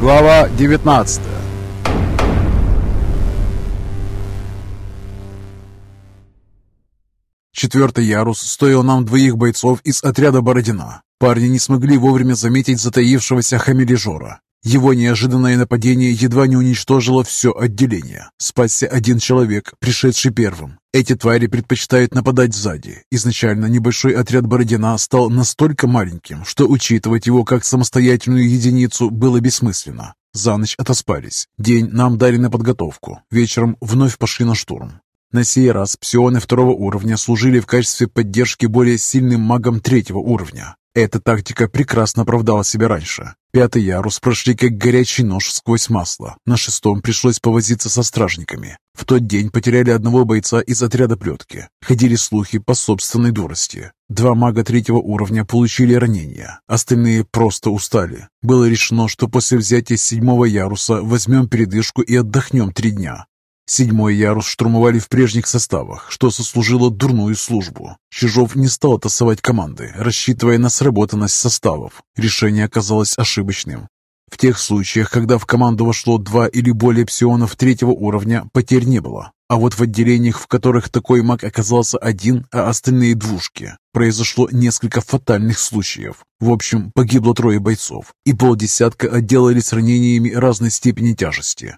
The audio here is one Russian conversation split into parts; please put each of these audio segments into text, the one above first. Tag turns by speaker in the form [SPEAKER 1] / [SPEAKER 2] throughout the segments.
[SPEAKER 1] Глава 19 Четвертый ярус стоил нам двоих бойцов из отряда Бородина. Парни не смогли вовремя заметить затаившегося хамележора. Его неожиданное нападение едва не уничтожило все отделение. Спасся один человек, пришедший первым. Эти твари предпочитают нападать сзади. Изначально небольшой отряд Бородина стал настолько маленьким, что учитывать его как самостоятельную единицу было бессмысленно. За ночь отоспались. День нам дали на подготовку. Вечером вновь пошли на штурм. На сей раз псионы второго уровня служили в качестве поддержки более сильным магам третьего уровня. Эта тактика прекрасно оправдала себя раньше. Пятый ярус прошли как горячий нож сквозь масло. На шестом пришлось повозиться со стражниками. В тот день потеряли одного бойца из отряда плетки. Ходили слухи по собственной дурости. Два мага третьего уровня получили ранения, остальные просто устали. Было решено, что после взятия седьмого яруса возьмем передышку и отдохнем три дня. Седьмой ярус штурмовали в прежних составах, что сослужило дурную службу. Чижов не стал тасовать команды, рассчитывая на сработанность составов. Решение оказалось ошибочным. В тех случаях, когда в команду вошло два или более псионов третьего уровня, потерь не было. А вот в отделениях, в которых такой маг оказался один, а остальные двушки, произошло несколько фатальных случаев. В общем, погибло трое бойцов, и полдесятка отделались ранениями разной степени тяжести.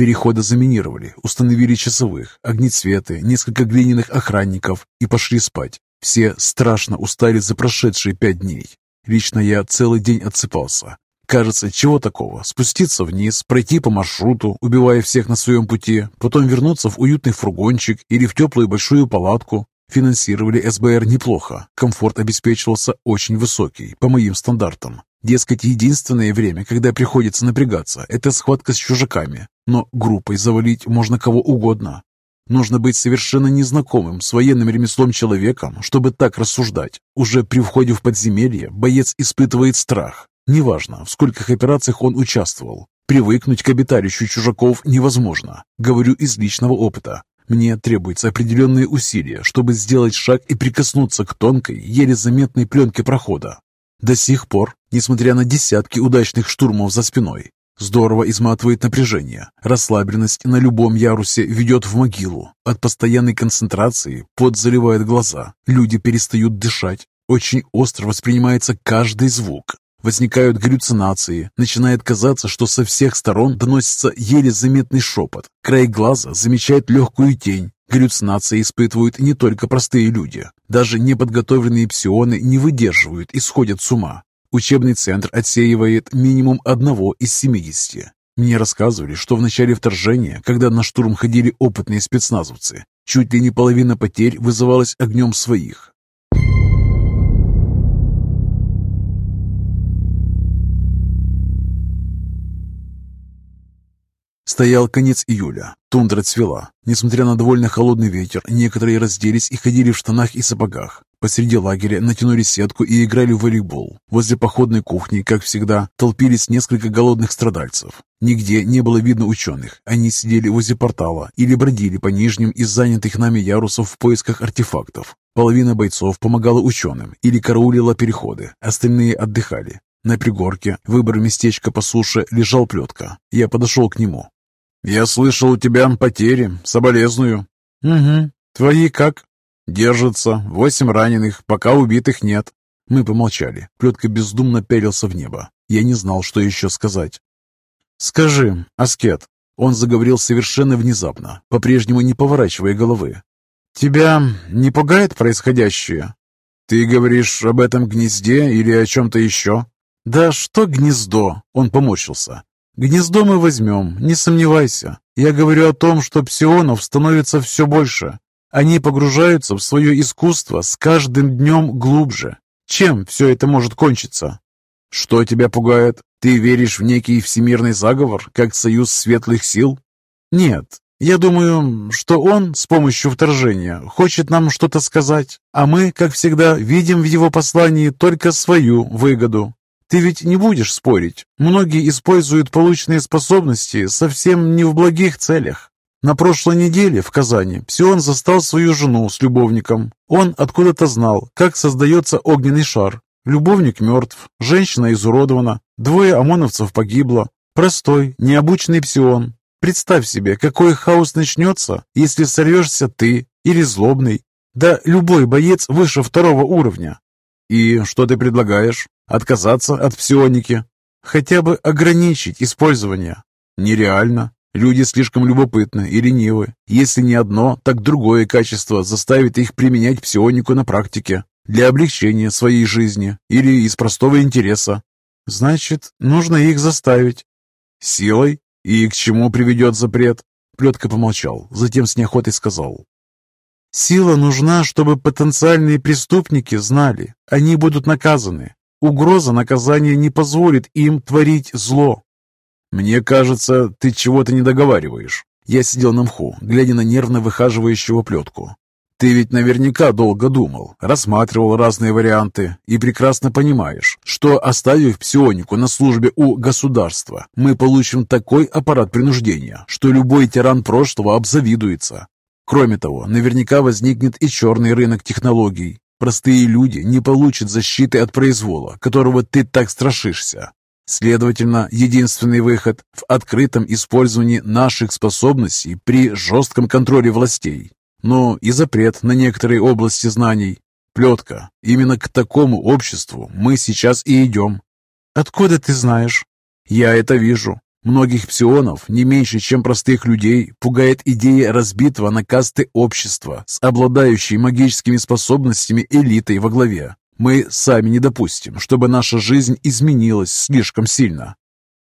[SPEAKER 1] Переходы заминировали, установили часовых, огнецветы, несколько глиняных охранников и пошли спать. Все страшно устали за прошедшие пять дней. Лично я целый день отсыпался. Кажется, чего такого? Спуститься вниз, пройти по маршруту, убивая всех на своем пути, потом вернуться в уютный фургончик или в теплую большую палатку. Финансировали СБР неплохо, комфорт обеспечивался очень высокий, по моим стандартам. Дескать, единственное время, когда приходится напрягаться, это схватка с чужаками. Но группой завалить можно кого угодно. Нужно быть совершенно незнакомым с военным ремеслом человеком, чтобы так рассуждать. Уже при входе в подземелье боец испытывает страх. Неважно, в скольких операциях он участвовал. Привыкнуть к обиталищу чужаков невозможно. Говорю из личного опыта. Мне требуется определенные усилия, чтобы сделать шаг и прикоснуться к тонкой, еле заметной пленке прохода. До сих пор, несмотря на десятки удачных штурмов за спиной, здорово изматывает напряжение. Расслабленность на любом ярусе ведет в могилу. От постоянной концентрации пот заливает глаза, люди перестают дышать. Очень остро воспринимается каждый звук. Возникают галлюцинации, начинает казаться, что со всех сторон доносится еле заметный шепот. Край глаза замечает легкую тень, Галлюцинации испытывают не только простые люди. Даже неподготовленные псионы не выдерживают и сходят с ума. Учебный центр отсеивает минимум одного из 70. Мне рассказывали, что в начале вторжения, когда на штурм ходили опытные спецназовцы, чуть ли не половина потерь вызывалась огнем своих. Стоял конец июля. Тундра цвела. Несмотря на довольно холодный ветер, некоторые разделись и ходили в штанах и сапогах. Посреди лагеря натянули сетку и играли в волейбол. Возле походной кухни, как всегда, толпились несколько голодных страдальцев. Нигде не было видно ученых. Они сидели возле портала или бродили по нижним из занятых нами ярусов в поисках артефактов. Половина бойцов помогала ученым или караулила переходы, остальные отдыхали. На пригорке, выбор местечка по суше, лежал плетка. Я подошел к нему. «Я слышал, у тебя потери. Соболезную».
[SPEAKER 2] «Угу. Твои как?»
[SPEAKER 1] «Держатся. Восемь раненых, пока убитых нет». Мы помолчали. Плетка бездумно пялился в небо. Я не знал, что еще сказать.
[SPEAKER 2] «Скажи, Аскет».
[SPEAKER 1] Он заговорил совершенно внезапно, по-прежнему не поворачивая головы.
[SPEAKER 2] «Тебя не пугает происходящее?»
[SPEAKER 1] «Ты говоришь об этом гнезде или о чем-то еще?»
[SPEAKER 2] «Да что гнездо?» Он поморщился. Гнездо мы возьмем, не сомневайся. Я говорю о том, что псионов становится все больше. Они погружаются в свое искусство с каждым днем глубже. Чем все это может кончиться?
[SPEAKER 1] Что тебя пугает? Ты веришь в некий всемирный заговор, как союз светлых сил?
[SPEAKER 2] Нет. Я думаю, что он с помощью вторжения хочет нам что-то сказать, а мы, как всегда, видим в его послании только свою выгоду. Ты ведь не будешь спорить. Многие используют полученные способности совсем не в благих целях. На прошлой неделе в Казани Псион застал свою жену с любовником. Он откуда-то знал, как создается огненный шар. Любовник мертв, женщина изуродована, двое ОМОНовцев погибло. Простой, необученный псион. Представь себе, какой хаос начнется, если сорвешься ты или злобный. Да любой боец выше второго уровня.
[SPEAKER 1] И что ты предлагаешь? Отказаться от псионики?
[SPEAKER 2] Хотя бы ограничить использование.
[SPEAKER 1] Нереально. Люди слишком любопытны и ленивы. Если не одно, так другое качество заставит их применять псионику на практике для облегчения своей жизни или из простого интереса.
[SPEAKER 2] Значит, нужно их заставить.
[SPEAKER 1] Силой? И к чему приведет запрет? Плетка помолчал, затем с неохотой сказал.
[SPEAKER 2] Сила нужна, чтобы потенциальные преступники знали, они будут наказаны. Угроза наказания не позволит им творить зло.
[SPEAKER 1] «Мне кажется, ты чего-то не договариваешь». Я сидел на мху, глядя на нервно выхаживающего плетку. «Ты ведь наверняка долго думал, рассматривал разные варианты и прекрасно понимаешь, что, оставив псионику на службе у государства, мы получим такой аппарат принуждения, что любой тиран прошлого обзавидуется. Кроме того, наверняка возникнет и черный рынок технологий. Простые люди не получат защиты от произвола, которого ты так страшишься. Следовательно, единственный выход в открытом использовании наших способностей при жестком контроле властей. Но и запрет на некоторые области знаний. Плетка. Именно к такому обществу мы сейчас и идем.
[SPEAKER 2] Откуда ты знаешь?
[SPEAKER 1] Я это вижу. Многих псионов, не меньше, чем простых людей, пугает идея разбитого на касты общества с обладающей магическими способностями элитой во главе. Мы сами не допустим, чтобы наша жизнь изменилась слишком сильно.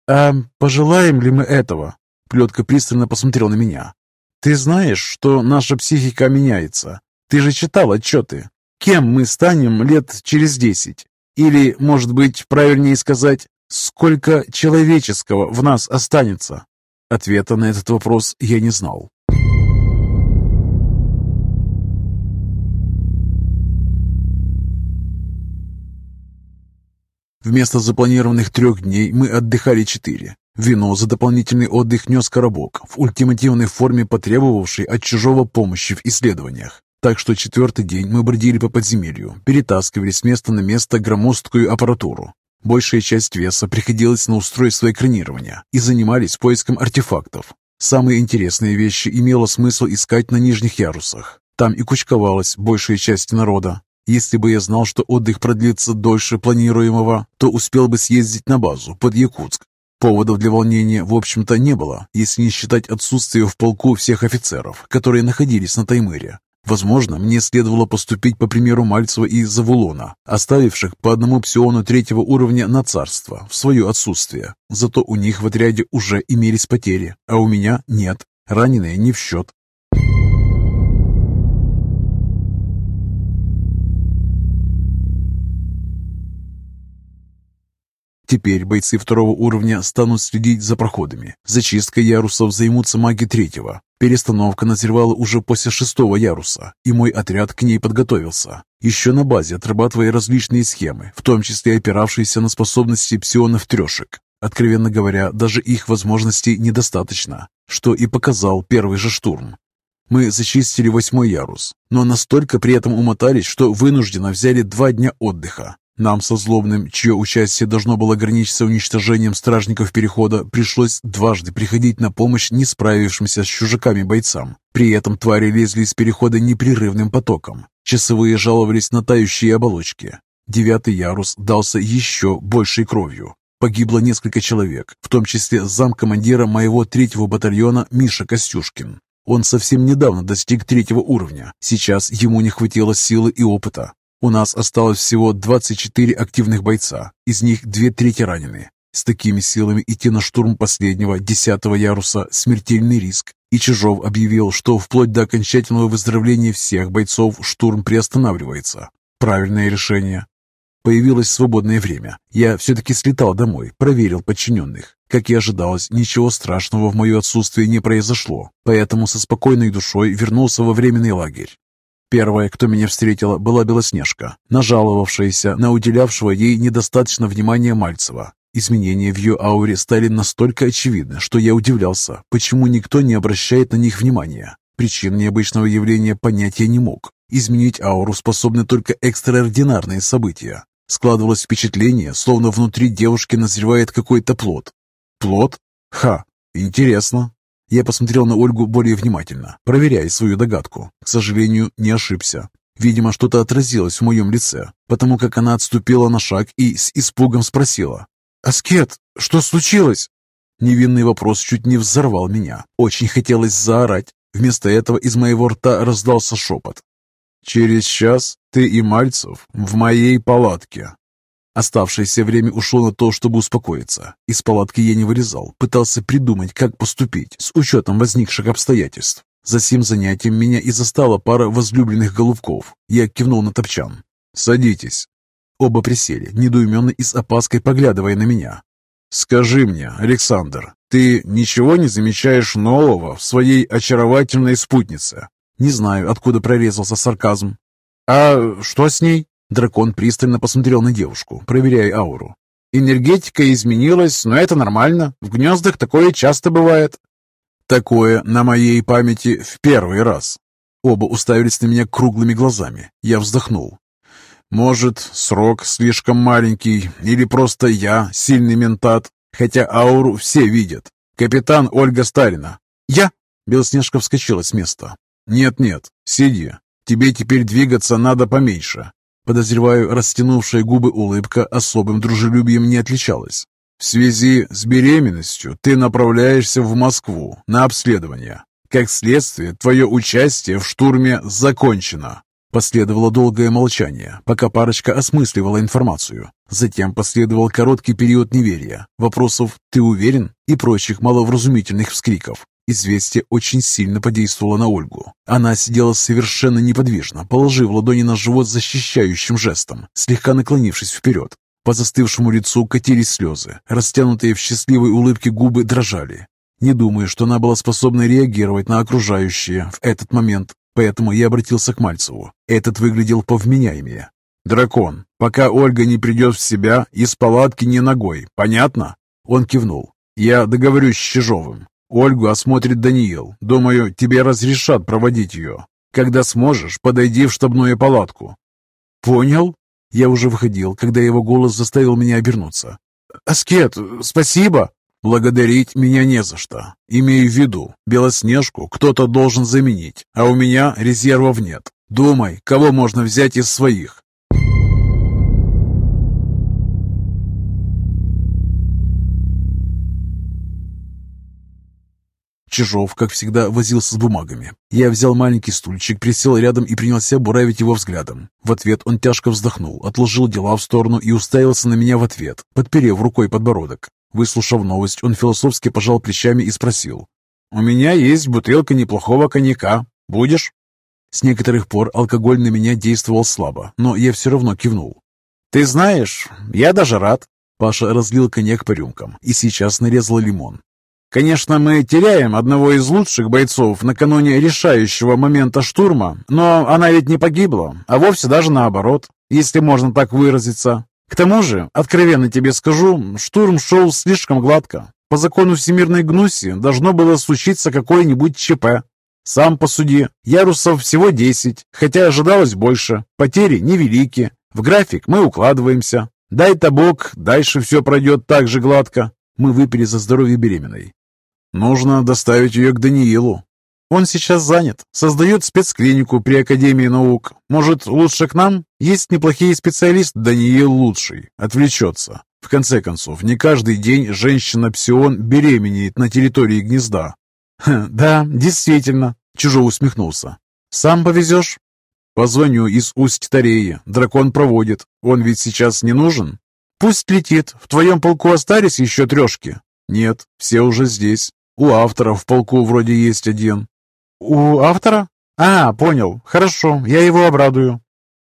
[SPEAKER 2] А пожелаем ли мы этого? Плетка пристально посмотрел на меня. Ты знаешь, что наша психика меняется. Ты же читал отчеты. Кем мы станем лет через десять? Или, может быть, правильнее сказать, сколько человеческого в нас останется?
[SPEAKER 1] Ответа на этот вопрос я не знал. Вместо запланированных трех дней мы отдыхали четыре. Вино за дополнительный отдых нес коробок, в ультимативной форме потребовавший от чужого помощи в исследованиях. Так что четвертый день мы бродили по подземелью, перетаскивали с места на место громоздкую аппаратуру. Большая часть веса приходилась на устройство экранирования и занимались поиском артефактов. Самые интересные вещи имело смысл искать на нижних ярусах. Там и кучковалась большая часть народа. Если бы я знал, что отдых продлится дольше планируемого, то успел бы съездить на базу под Якутск. Поводов для волнения, в общем-то, не было, если не считать отсутствие в полку всех офицеров, которые находились на Таймыре. Возможно, мне следовало поступить по примеру Мальцева и Завулона, оставивших по одному псиону третьего уровня на царство в свое отсутствие. Зато у них в отряде уже имелись потери, а у меня нет. Раненые не в счет. Теперь бойцы второго уровня станут следить за проходами. Зачисткой ярусов займутся маги третьего. Перестановка назревала уже после шестого яруса, и мой отряд к ней подготовился. Еще на базе отрабатывая различные схемы, в том числе опиравшиеся на способности псионов-трешек. Откровенно говоря, даже их возможностей недостаточно, что и показал первый же штурм. Мы зачистили восьмой ярус, но настолько при этом умотались, что вынужденно взяли два дня отдыха. Нам со Злобным, чье участие должно было ограничиться уничтожением стражников Перехода, пришлось дважды приходить на помощь не справившимся с чужаками бойцам. При этом твари лезли из Перехода непрерывным потоком. Часовые жаловались на тающие оболочки. Девятый ярус дался еще большей кровью. Погибло несколько человек, в том числе замкомандира моего третьего батальона Миша Костюшкин. Он совсем недавно достиг третьего уровня. Сейчас ему не хватило силы и опыта. У нас осталось всего 24 активных бойца, из них две трети ранены. С такими силами идти на штурм последнего, десятого яруса – смертельный риск. И Чижов объявил, что вплоть до окончательного выздоровления всех бойцов штурм приостанавливается. Правильное решение. Появилось свободное время. Я все-таки слетал домой, проверил подчиненных. Как и ожидалось, ничего страшного в мое отсутствие не произошло, поэтому со спокойной душой вернулся во временный лагерь. Первая, кто меня встретила, была Белоснежка, нажаловавшаяся на уделявшего ей недостаточно внимания Мальцева. Изменения в ее ауре стали настолько очевидны, что я удивлялся, почему никто не обращает на них внимания. Причин необычного явления понятия не мог. Изменить ауру способны только экстраординарные события. Складывалось впечатление, словно внутри девушки назревает какой-то плод. Плод? Ха, интересно. Я посмотрел на Ольгу более внимательно, проверяя свою догадку. К сожалению, не ошибся. Видимо, что-то отразилось в моем лице, потому как она отступила на шаг и с испугом спросила. «Аскет, что случилось?» Невинный вопрос чуть не взорвал меня. Очень хотелось заорать. Вместо этого из моего рта раздался шепот. «Через час ты и Мальцев в моей палатке». Оставшееся время ушло на то, чтобы успокоиться. Из палатки я не вылезал, пытался придумать, как поступить с учетом возникших обстоятельств. За сим занятием меня и застала пара возлюбленных голубков. Я кивнул на топчан. «Садитесь». Оба присели, недоуменно и с опаской поглядывая на меня. «Скажи мне, Александр, ты ничего не замечаешь нового в своей очаровательной спутнице?» Не знаю, откуда прорезался сарказм. «А что с ней?» Дракон пристально посмотрел на девушку, проверяя ауру. «Энергетика изменилась, но это нормально. В гнездах такое часто бывает. Такое на моей памяти в первый раз. Оба уставились на меня круглыми глазами. Я вздохнул. Может, срок слишком маленький, или просто я сильный ментат, хотя ауру все видят. Капитан Ольга Сталина. Я? Белоснежка вскочила с места. Нет-нет, сиди. Тебе теперь двигаться надо поменьше. Подозреваю, растянувшая губы улыбка особым дружелюбием не отличалась. В связи с беременностью ты направляешься в Москву на обследование. Как следствие, твое участие в штурме закончено. Последовало долгое молчание, пока парочка осмысливала информацию. Затем последовал короткий период неверия, вопросов «ты уверен?» и прочих маловразумительных вскриков. Известие очень сильно подействовало на Ольгу. Она сидела совершенно неподвижно, положив ладони на живот защищающим жестом, слегка наклонившись вперед. По застывшему лицу катились слезы, растянутые в счастливой улыбке губы дрожали. Не думаю, что она была способна реагировать на окружающее в этот момент, поэтому я обратился к Мальцеву. Этот выглядел повменяемее. «Дракон, пока Ольга не придет в себя, из палатки не ногой, понятно?» Он кивнул. «Я договорюсь с Чижовым. Ольгу осмотрит Даниил. Думаю, тебе разрешат проводить ее. Когда сможешь, подойди в штабную палатку». «Понял?» Я уже выходил, когда его голос заставил меня обернуться. «Аскет, спасибо!» «Благодарить меня не за что. Имею в виду, Белоснежку кто-то должен заменить, а у меня резервов нет. Думай, кого можно взять из своих. Чижов, как всегда, возился с бумагами. Я взял маленький стульчик, присел рядом и принялся буравить его взглядом. В ответ он тяжко вздохнул, отложил дела в сторону и уставился на меня в ответ, подперев рукой подбородок. Выслушав новость, он философски пожал плечами и спросил. «У меня есть бутылка неплохого коньяка. Будешь?» С некоторых пор алкоголь на меня действовал слабо, но я все равно кивнул. «Ты знаешь, я даже рад». Паша разлил коньяк по рюмкам и сейчас нарезал лимон. Конечно, мы теряем одного из лучших бойцов накануне решающего момента штурма, но она ведь не погибла, а вовсе даже наоборот, если можно так выразиться. К тому же, откровенно тебе скажу, штурм шел слишком гладко. По закону всемирной гнуси должно было случиться какое-нибудь ЧП. Сам посуди, ярусов всего 10, хотя ожидалось больше. Потери невелики. В график мы укладываемся. Дай-то бог, дальше все пройдет так же гладко. Мы выпили за здоровье беременной. Нужно доставить ее к Даниилу. Он сейчас занят, создает спецклинику при Академии наук. Может, лучше к нам? Есть неплохие специалисты, Даниил лучший. Отвлечется. В конце концов, не каждый день женщина-псион беременеет на территории гнезда. «Да, действительно», — Чужой усмехнулся. «Сам повезешь?» «Позвоню из Усть-Тареи. Дракон проводит. Он ведь сейчас не нужен?» «Пусть летит. В твоем полку остались еще трешки?» «Нет, все уже здесь. У автора в полку вроде есть один. У автора? А, понял. Хорошо, я его обрадую.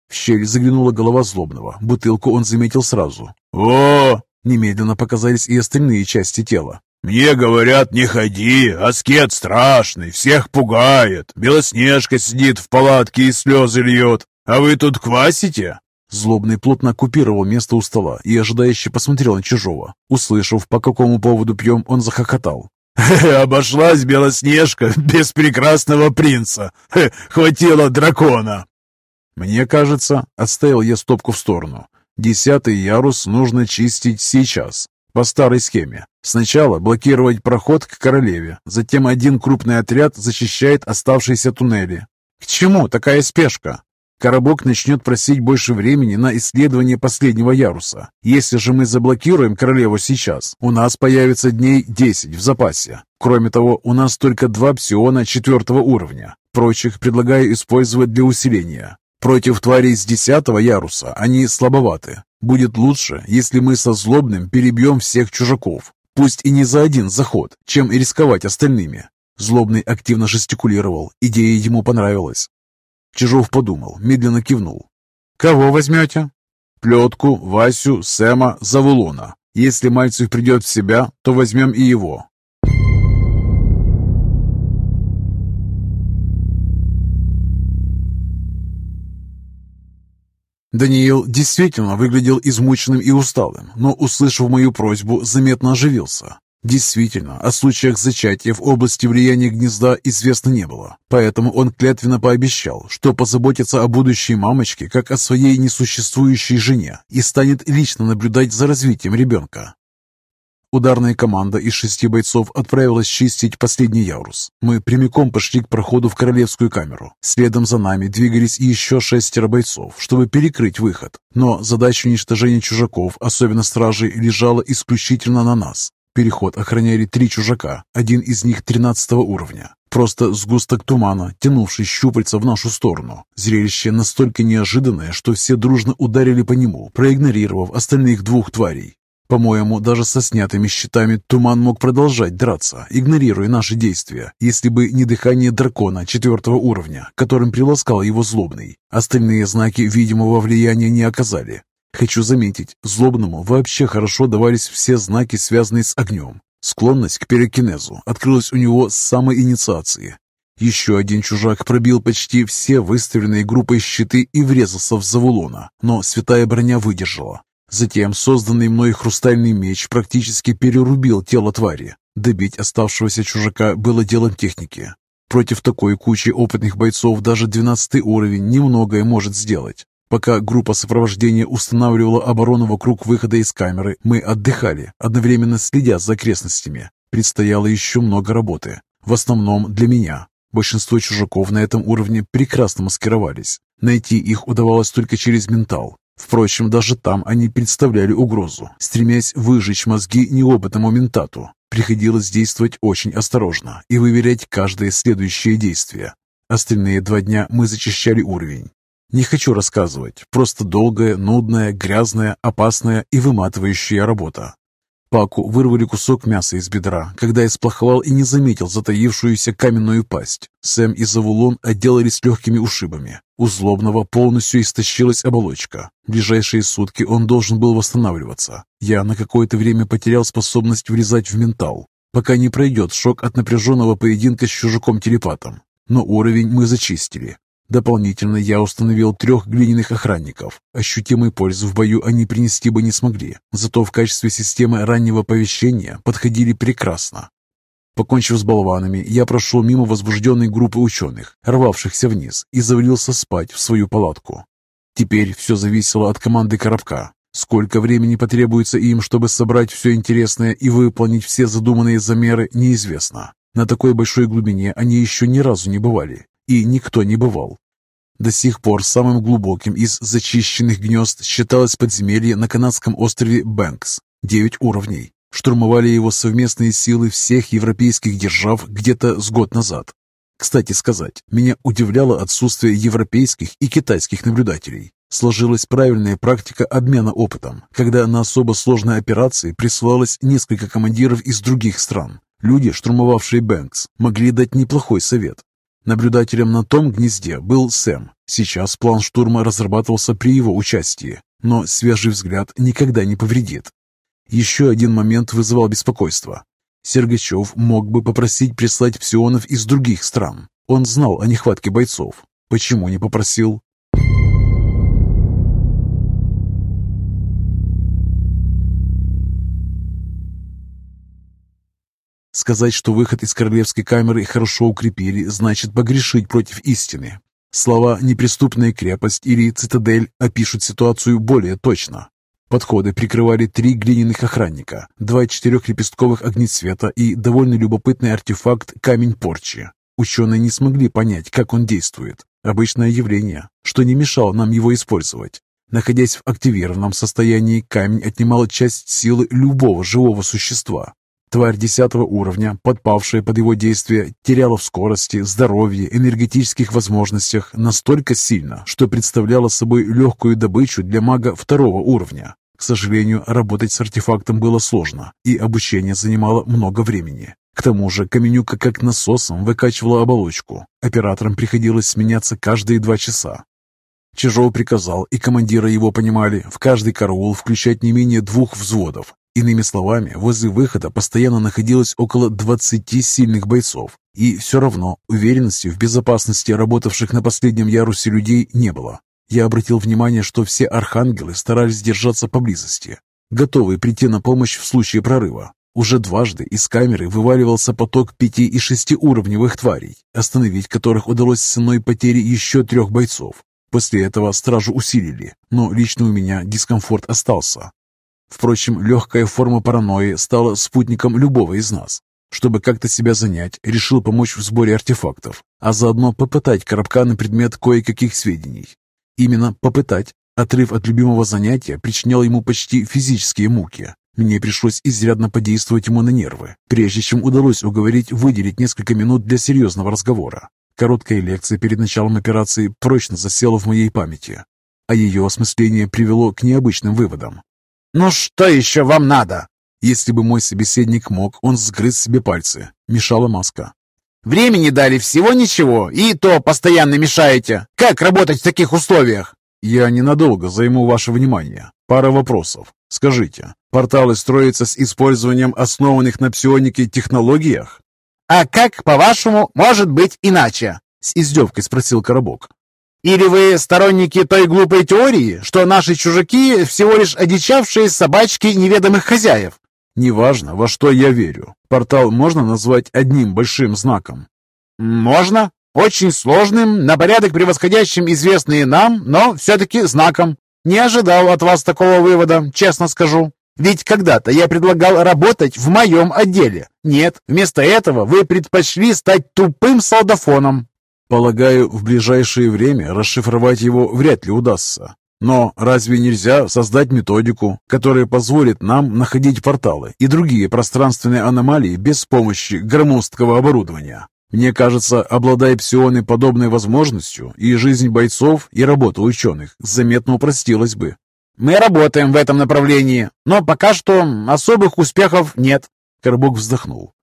[SPEAKER 1] В щель заглянула голова злобного. Бутылку он заметил сразу. О! Немедленно показались и остальные части тела. «Мне говорят, не ходи, аскет страшный, всех пугает. Белоснежка сидит в палатке и слезы льет. А вы тут квасите?» Злобный плотно оккупировал место у стола и ожидающе посмотрел на чужого. Услышав, по какому поводу пьем, он захохотал. «Обошлась Белоснежка без прекрасного принца! Хватило дракона!» «Мне кажется, отставил я стопку в сторону. Десятый ярус нужно чистить сейчас. По старой схеме. Сначала блокировать проход к королеве, затем один крупный отряд защищает оставшиеся туннели. К чему такая спешка? Коробок начнет просить больше времени на исследование последнего яруса. Если же мы заблокируем королеву сейчас, у нас появится дней 10 в запасе. Кроме того, у нас только два псиона четвертого уровня. Прочих предлагаю использовать для усиления. Против тварей с десятого яруса они слабоваты. Будет лучше, если мы со злобным перебьем всех чужаков. Пусть и не за один заход, чем рисковать остальными. Злобный активно жестикулировал, идея ему понравилась. Чижов подумал, медленно кивнул. «Кого возьмете?» «Плетку, Васю, Сэма, Завулона. Если Мальцев придет в себя, то возьмем и его». Даниил действительно выглядел измученным и усталым, но, услышав мою просьбу, заметно оживился. Действительно, о случаях зачатия в области влияния гнезда известно не было, поэтому он клятвенно пообещал, что позаботится о будущей мамочке как о своей несуществующей жене и станет лично наблюдать за развитием ребенка. Ударная команда из шести бойцов отправилась чистить последний ярус. Мы прямиком пошли к проходу в королевскую камеру. Следом за нами двигались еще шестеро бойцов, чтобы перекрыть выход. Но задача уничтожения чужаков, особенно стражей, лежала исключительно на нас. Переход охраняли три чужака, один из них тринадцатого уровня. Просто сгусток тумана, тянувший щупальца в нашу сторону. Зрелище настолько неожиданное, что все дружно ударили по нему, проигнорировав остальных двух тварей. По-моему, даже со снятыми щитами туман мог продолжать драться, игнорируя наши действия, если бы не дыхание дракона четвертого уровня, которым приласкал его злобный. Остальные знаки видимого влияния не оказали. Хочу заметить, злобному вообще хорошо давались все знаки, связанные с огнем. Склонность к перекинезу открылась у него с самой инициации. Еще один чужак пробил почти все выставленные группой щиты и врезался в Завулона, но святая броня выдержала. Затем созданный мной хрустальный меч практически перерубил тело твари. Добить оставшегося чужака было делом техники. Против такой кучи опытных бойцов даже 12 уровень немногое может сделать. Пока группа сопровождения устанавливала оборону вокруг выхода из камеры, мы отдыхали, одновременно следя за окрестностями. Предстояло еще много работы. В основном для меня. Большинство чужаков на этом уровне прекрасно маскировались. Найти их удавалось только через ментал. Впрочем, даже там они представляли угрозу, стремясь выжечь мозги неопытному ментату. Приходилось действовать очень осторожно и выверять каждое следующее действие. Остальные два дня мы зачищали уровень. Не хочу рассказывать, просто долгая, нудная, грязная, опасная и выматывающая работа. Паку вырвали кусок мяса из бедра, когда я сплоховал и не заметил затаившуюся каменную пасть. Сэм и Завулон отделались легкими ушибами. У злобного полностью истощилась оболочка. В ближайшие сутки он должен был восстанавливаться. Я на какое-то время потерял способность врезать в ментал, пока не пройдет шок от напряженного поединка с чужаком-телепатом. Но уровень мы зачистили. Дополнительно я установил трех глиняных охранников. Ощутимой пользы в бою они принести бы не смогли, зато в качестве системы раннего оповещения подходили прекрасно. Покончив с болванами, я прошел мимо возбужденной группы ученых, рвавшихся вниз, и завалился спать в свою палатку. Теперь все зависело от команды коробка. Сколько времени потребуется им, чтобы собрать все интересное и выполнить все задуманные замеры, неизвестно. На такой большой глубине они еще ни разу не бывали, и никто не бывал. До сих пор самым глубоким из зачищенных гнезд считалось подземелье на канадском острове Бэнкс. Девять уровней. Штурмовали его совместные силы всех европейских держав где-то с год назад. Кстати сказать, меня удивляло отсутствие европейских и китайских наблюдателей. Сложилась правильная практика обмена опытом, когда на особо сложные операции присылалось несколько командиров из других стран. Люди, штурмовавшие Бэнкс, могли дать неплохой совет, Наблюдателем на том гнезде был Сэм. Сейчас план штурма разрабатывался при его участии, но свежий взгляд никогда не повредит. Еще один момент вызывал беспокойство. Сергачев мог бы попросить прислать псионов из других стран. Он знал о нехватке бойцов. Почему не попросил? Сказать, что выход из королевской камеры хорошо укрепили, значит погрешить против истины. Слова «неприступная крепость» или «цитадель» опишут ситуацию более точно. Подходы прикрывали три глиняных охранника, два четырехлепестковых огнецвета и довольно любопытный артефакт «Камень порчи». Ученые не смогли понять, как он действует. Обычное явление, что не мешало нам его использовать. Находясь в активированном состоянии, камень отнимал часть силы любого живого существа. Тварь десятого уровня, подпавшая под его действие, теряла в скорости, здоровье, энергетических возможностях настолько сильно, что представляла собой легкую добычу для мага второго уровня. К сожалению, работать с артефактом было сложно, и обучение занимало много времени. К тому же Каменюка как насосом выкачивала оболочку. Операторам приходилось сменяться каждые два часа. Чижов приказал, и командира его понимали, в каждый караул включать не менее двух взводов. Иными словами, возле выхода постоянно находилось около 20 сильных бойцов, и все равно уверенности в безопасности работавших на последнем ярусе людей не было. Я обратил внимание, что все архангелы старались держаться поблизости, готовые прийти на помощь в случае прорыва. Уже дважды из камеры вываливался поток пяти- и шестиуровневых тварей, остановить которых удалось ценой потери еще трех бойцов. После этого стражу усилили, но лично у меня дискомфорт остался. Впрочем, легкая форма паранойи стала спутником любого из нас. Чтобы как-то себя занять, решил помочь в сборе артефактов, а заодно попытать коробка на предмет кое-каких сведений. Именно попытать. Отрыв от любимого занятия причинял ему почти физические муки. Мне пришлось изрядно подействовать ему на нервы, прежде чем удалось уговорить выделить несколько минут для серьезного разговора. Короткая лекция перед началом операции прочно засела в моей памяти, а ее осмысление привело к необычным выводам.
[SPEAKER 2] «Ну что еще вам надо?»
[SPEAKER 1] Если бы мой собеседник мог, он сгрыз себе пальцы. Мешала маска.
[SPEAKER 2] «Времени дали всего ничего, и то постоянно мешаете. Как работать в таких условиях?»
[SPEAKER 1] «Я ненадолго займу ваше внимание. Пара вопросов. Скажите, порталы строятся с использованием основанных на псионике технологиях?»
[SPEAKER 2] «А как, по-вашему, может быть иначе?»
[SPEAKER 1] С издевкой спросил Коробок.
[SPEAKER 2] «Или вы сторонники той глупой теории, что наши чужаки всего лишь одичавшие собачки неведомых хозяев?»
[SPEAKER 1] «Неважно, во что я верю. Портал можно назвать одним большим знаком?»
[SPEAKER 2] «Можно. Очень сложным, на порядок превосходящим известные нам, но все-таки знаком. Не ожидал от вас такого вывода, честно скажу. Ведь когда-то я предлагал работать в моем отделе. Нет, вместо этого вы предпочли стать тупым солдафоном.
[SPEAKER 1] Полагаю, в ближайшее время расшифровать его вряд ли удастся. Но разве нельзя создать методику, которая позволит нам находить порталы и другие пространственные аномалии без помощи громоздкого оборудования? Мне кажется, обладая псионы подобной возможностью, и жизнь бойцов, и работа ученых заметно упростилась бы.
[SPEAKER 2] Мы работаем в этом направлении, но пока что особых успехов нет.
[SPEAKER 1] Коробок вздохнул.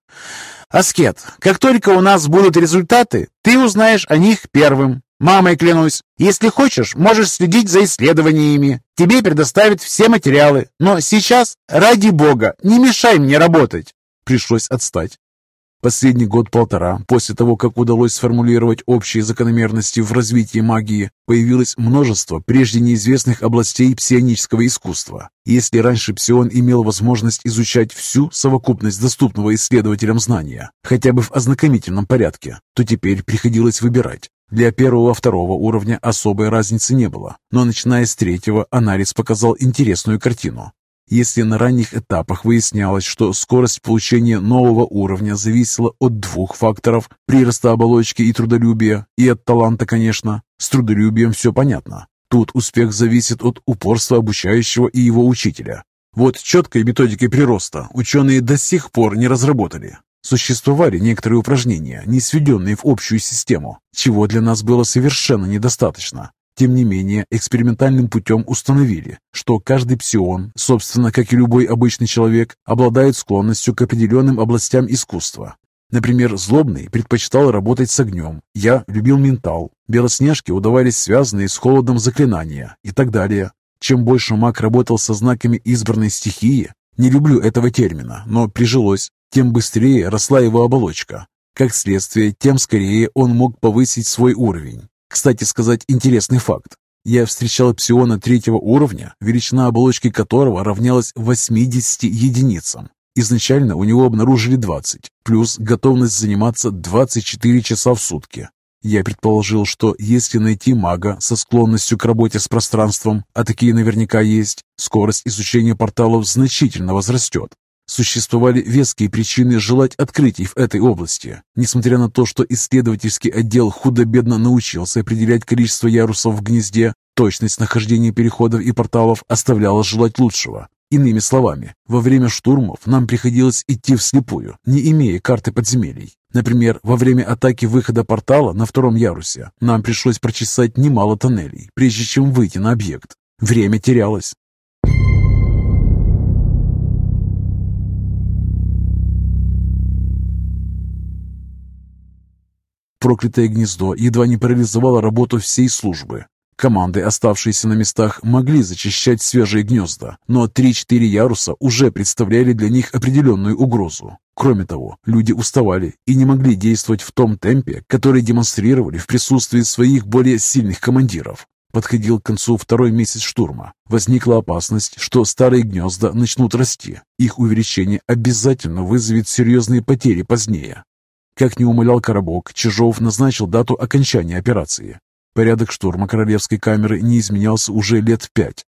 [SPEAKER 2] Аскет, как только у нас будут результаты, ты узнаешь о них первым. Мамой клянусь, если хочешь, можешь следить за исследованиями. Тебе предоставят все материалы. Но сейчас, ради бога, не мешай мне работать.
[SPEAKER 1] Пришлось отстать. Последний год-полтора, после того, как удалось сформулировать общие закономерности в развитии магии, появилось множество прежде неизвестных областей псионического искусства. Если раньше псион имел возможность изучать всю совокупность доступного исследователям знания, хотя бы в ознакомительном порядке, то теперь приходилось выбирать. Для первого-второго уровня особой разницы не было, но начиная с третьего анализ показал интересную картину. Если на ранних этапах выяснялось, что скорость получения нового уровня зависела от двух факторов – прироста оболочки и трудолюбия, и от таланта, конечно, с трудолюбием все понятно. Тут успех зависит от упорства обучающего и его учителя. Вот четкой методики прироста ученые до сих пор не разработали. Существовали некоторые упражнения, не сведенные в общую систему, чего для нас было совершенно недостаточно. Тем не менее, экспериментальным путем установили, что каждый псион, собственно, как и любой обычный человек, обладает склонностью к определенным областям искусства. Например, Злобный предпочитал работать с огнем, я любил ментал, Белоснежке удавались связанные с холодом заклинания и так далее. Чем больше маг работал со знаками избранной стихии, не люблю этого термина, но прижилось, тем быстрее росла его оболочка. Как следствие, тем скорее он мог повысить свой уровень. Кстати сказать, интересный факт. Я встречал псиона третьего уровня, величина оболочки которого равнялась 80 единицам. Изначально у него обнаружили 20, плюс готовность заниматься 24 часа в сутки. Я предположил, что если найти мага со склонностью к работе с пространством, а такие наверняка есть, скорость изучения порталов значительно возрастет. Существовали веские причины желать открытий в этой области, несмотря на то, что исследовательский отдел худо-бедно научился определять количество ярусов в гнезде, точность нахождения переходов и порталов оставляла желать лучшего. Иными словами, во время штурмов нам приходилось идти вслепую, не имея карты подземелий. Например, во время атаки выхода портала на втором ярусе нам пришлось прочесать немало тоннелей, прежде чем выйти на объект. Время терялось. Проклятое гнездо едва не парализовало работу всей службы. Команды, оставшиеся на местах, могли зачищать свежие гнезда, но 3-4 яруса уже представляли для них определенную угрозу. Кроме того, люди уставали и не могли действовать в том темпе, который демонстрировали в присутствии своих более сильных командиров. Подходил к концу второй месяц штурма. Возникла опасность, что старые гнезда начнут расти. Их увеличение обязательно вызовет серьезные потери позднее. Как не умолял Коробок, Чижов назначил дату окончания операции. Порядок штурма королевской камеры не изменялся уже лет пять.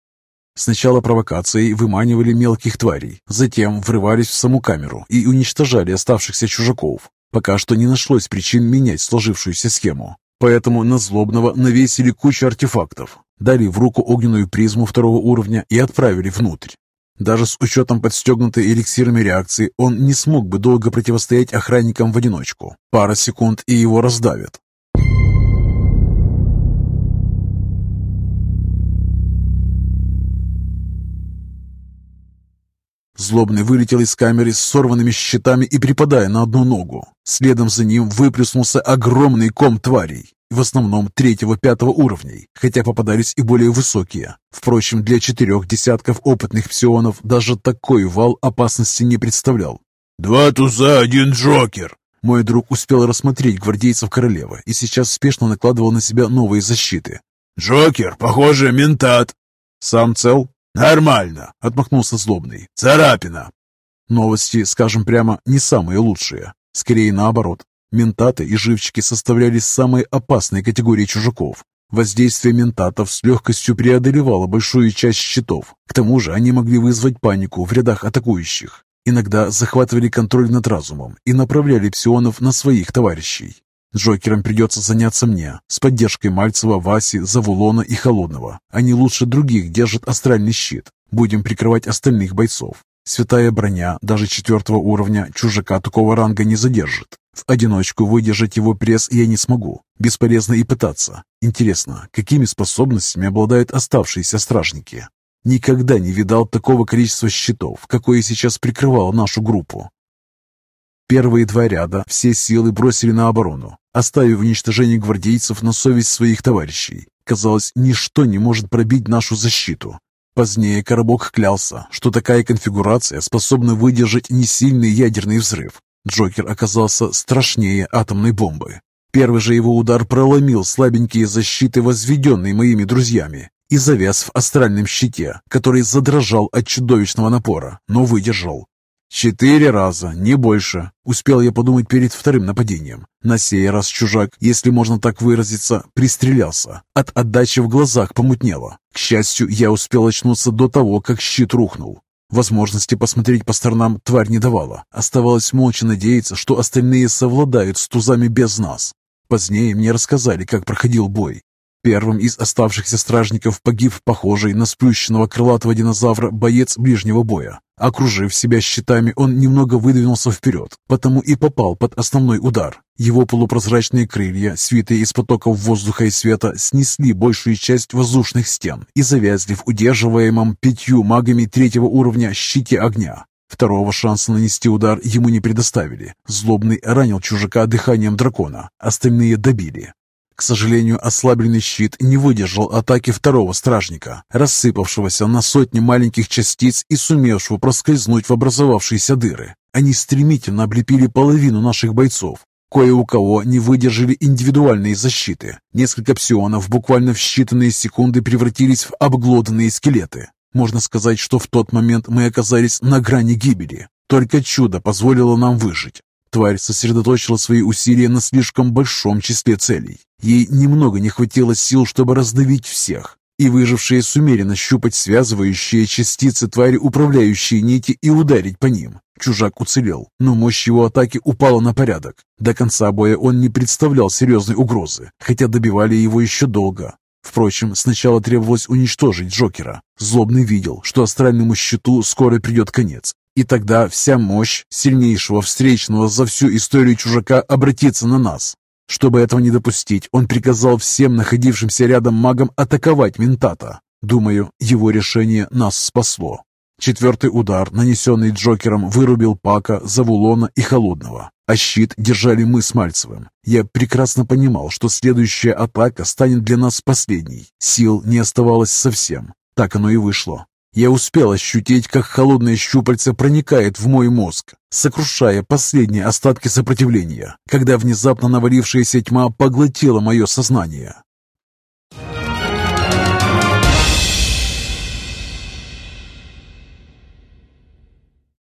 [SPEAKER 1] Сначала провокацией выманивали мелких тварей, затем врывались в саму камеру и уничтожали оставшихся чужаков. Пока что не нашлось причин менять сложившуюся схему. Поэтому на злобного навесили кучу артефактов, дали в руку огненную призму второго уровня и отправили внутрь. Даже с учетом подстегнутой эликсирами реакции он не смог бы долго противостоять охранникам в одиночку. Пара секунд и его раздавят. Злобный вылетел из камеры с сорванными щитами и припадая на одну ногу. Следом за ним выплеснулся огромный ком тварей, в основном третьего-пятого уровней, хотя попадались и более высокие. Впрочем, для четырех десятков опытных псионов даже такой вал опасности не представлял.
[SPEAKER 3] «Два туза, один Джокер!»
[SPEAKER 1] Мой друг успел рассмотреть гвардейцев королевы и сейчас спешно накладывал на себя новые защиты.
[SPEAKER 3] «Джокер, похоже, ментат!»
[SPEAKER 1] «Сам цел?»
[SPEAKER 3] «Нормально», —
[SPEAKER 1] отмахнулся злобный.
[SPEAKER 3] «Царапина».
[SPEAKER 1] Новости, скажем прямо, не самые лучшие. Скорее наоборот. Ментаты и живчики составляли самые опасные категории чужаков. Воздействие ментатов с легкостью преодолевало большую часть щитов. К тому же они могли вызвать панику в рядах атакующих. Иногда захватывали контроль над разумом и направляли псионов на своих товарищей. Джокером придется заняться мне, с поддержкой Мальцева, Васи, Завулона и Холодного. Они лучше других держат астральный щит. Будем прикрывать остальных бойцов. Святая броня, даже четвертого уровня, чужака такого ранга не задержит. В одиночку выдержать его пресс я не смогу. Бесполезно и пытаться. Интересно, какими способностями обладают оставшиеся стражники? Никогда не видал такого количества щитов, какое сейчас прикрывало нашу группу. Первые два ряда все силы бросили на оборону, оставив уничтожение гвардейцев на совесть своих товарищей. Казалось, ничто не может пробить нашу защиту. Позднее Коробок клялся, что такая конфигурация способна выдержать несильный ядерный взрыв. Джокер оказался страшнее атомной бомбы. Первый же его удар проломил слабенькие защиты, возведенные моими друзьями, и завяз в астральном щите, который задрожал от чудовищного напора, но выдержал. Четыре раза, не больше, успел я подумать перед вторым нападением. На сей раз чужак, если можно так выразиться, пристрелялся. От отдачи в глазах помутнело. К счастью, я успел очнуться до того, как щит рухнул. Возможности посмотреть по сторонам тварь не давала. Оставалось молча надеяться, что остальные совладают с тузами без нас. Позднее мне рассказали, как проходил бой. Первым из оставшихся стражников погиб похожий на сплющенного крылатого динозавра боец ближнего боя. Окружив себя щитами, он немного выдвинулся вперед, потому и попал под основной удар. Его полупрозрачные крылья, свитые из потоков воздуха и света, снесли большую часть воздушных стен и завязли в удерживаемом пятью магами третьего уровня щите огня. Второго шанса нанести удар ему не предоставили. Злобный ранил чужака дыханием дракона, остальные добили. К сожалению, ослабленный щит не выдержал атаки второго стражника, рассыпавшегося на сотни маленьких частиц и сумевшего проскользнуть в образовавшиеся дыры. Они стремительно облепили половину наших бойцов. Кое у кого не выдержали индивидуальные защиты. Несколько псионов буквально в считанные секунды превратились в обглоданные скелеты. Можно сказать, что в тот момент мы оказались на грани гибели. Только чудо позволило нам выжить. Тварь сосредоточила свои усилия на слишком большом числе целей. Ей немного не хватило сил, чтобы раздавить всех, и выжившие сумели нащупать связывающие частицы твари, управляющие нити, и ударить по ним. Чужак уцелел, но мощь его атаки упала на порядок. До конца боя он не представлял серьезной угрозы, хотя добивали его еще долго. Впрочем, сначала требовалось уничтожить Джокера. Злобный видел, что астральному щиту скоро придет конец, и тогда вся мощь сильнейшего встречного за всю историю чужака обратится на нас. Чтобы этого не допустить, он приказал всем находившимся рядом магам атаковать ментата. Думаю, его решение нас спасло. Четвертый удар, нанесенный Джокером, вырубил Пака, Завулона и Холодного, а щит держали мы с Мальцевым. Я прекрасно понимал, что следующая атака станет для нас последней. Сил не оставалось совсем. Так оно и вышло. Я успел ощутить, как холодное щупальце проникает в мой мозг, сокрушая последние остатки сопротивления, когда внезапно навалившаяся тьма поглотила мое сознание.